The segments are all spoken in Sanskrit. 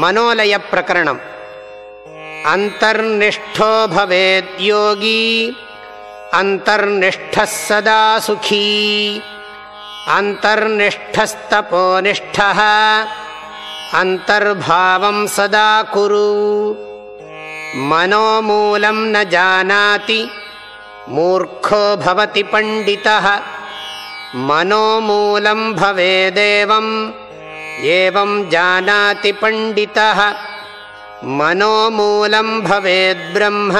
मनोलयप्रकरणम्। अन्तर्निष्ठो भवेद्योगी अन्तर्निष्ठः सदा सुखी अन्तर्निष्ठस्तपोनिष्ठः अन्तर्भावं सदा कुरु। मनोमूलं न जानाति मूर्खो भवति पण्डितः मनोमूलं भवेदेवम् एवं जानाति पण्डितः। मनोमूलं भवेद्ब्रह्म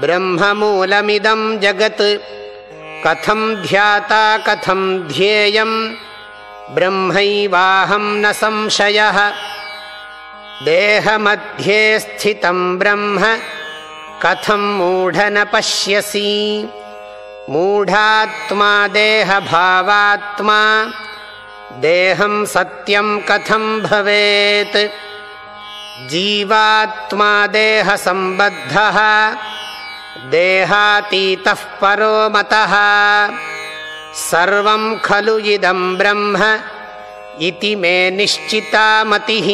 ब्रह्ममूलमिदं जगत्। कथं ध्याता कथं ध्येयं। ब्रह्मैवाहं न संशयः। देहमध्ये स्थितं ब्रह्म। कथं मूढ न पश्यसि मूढात्मा देहभावात्मा। देहं सत्यं कथं भवेत्? जीवात्मा देहसम्बद्धः। देहातीतः परो मतः। सर्वं खलु इदं ब्रह्म इति मे निश्चिता मतिः।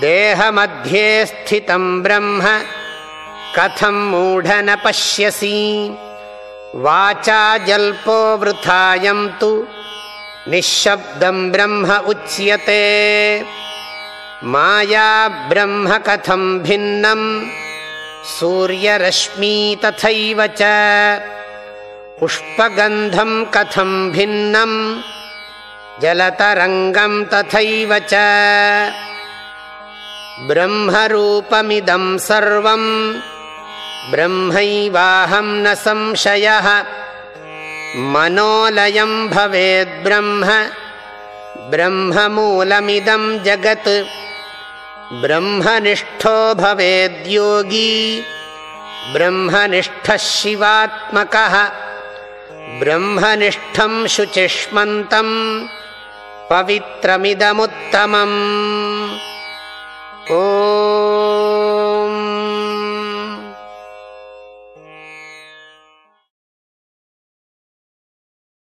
देहमध्ये स्थितं ब्रह्म कथं मूढ न पश्यसि वाचा जल्पो वृथायं तु निःशब्दं ब्रह्म उच्यते। माया ब्रह्म कथं भिन्नम् सूर्यरश्मी तथैव च। पुष्पगन्धं कथं भिन्नं जलतरङ्गं तथैव च। ब्रह्मरूपमिदं सर्वं ब्रह्मैवाहं न संशयः। मनोलयं भवेद्ब्रह्म ब्रह्ममूलमिदं जगत्। ब्रह्मनिष्ठो भवेद्योगी ब्रह्मनिष्ठः शिवात्मकः। ब्रह्मनिष्ठं शुचिष्मन्तम् पवित्रमिदमुत्तमम्